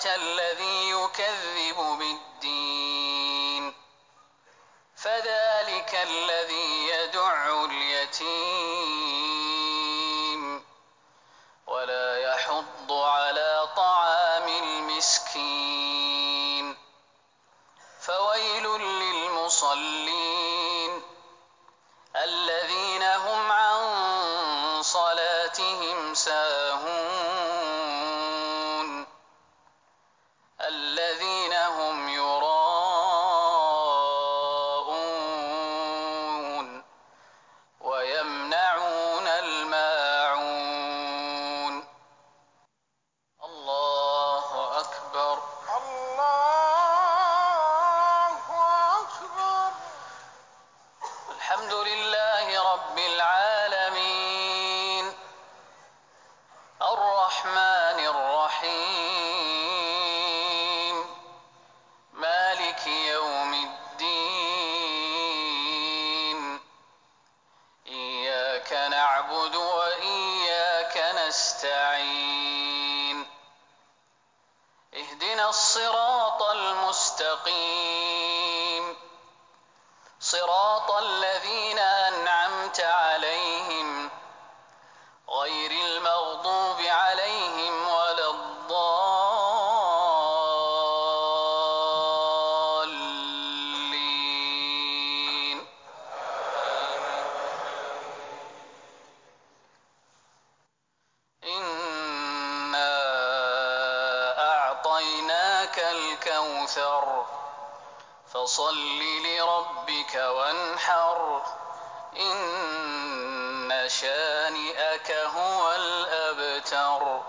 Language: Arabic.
أرأيت الذي يكذب بالدين. فذلك الذي يدع اليتيم. ولا يحض على طعام المسكين. فويل للمصلين الذين هم عن صلاتهم ساهون. نعبد وإياك نستعين. اهدنا الصراط المستقيم. الكوثر فصل لربك وانحر. إن شانئك هو الأبتر.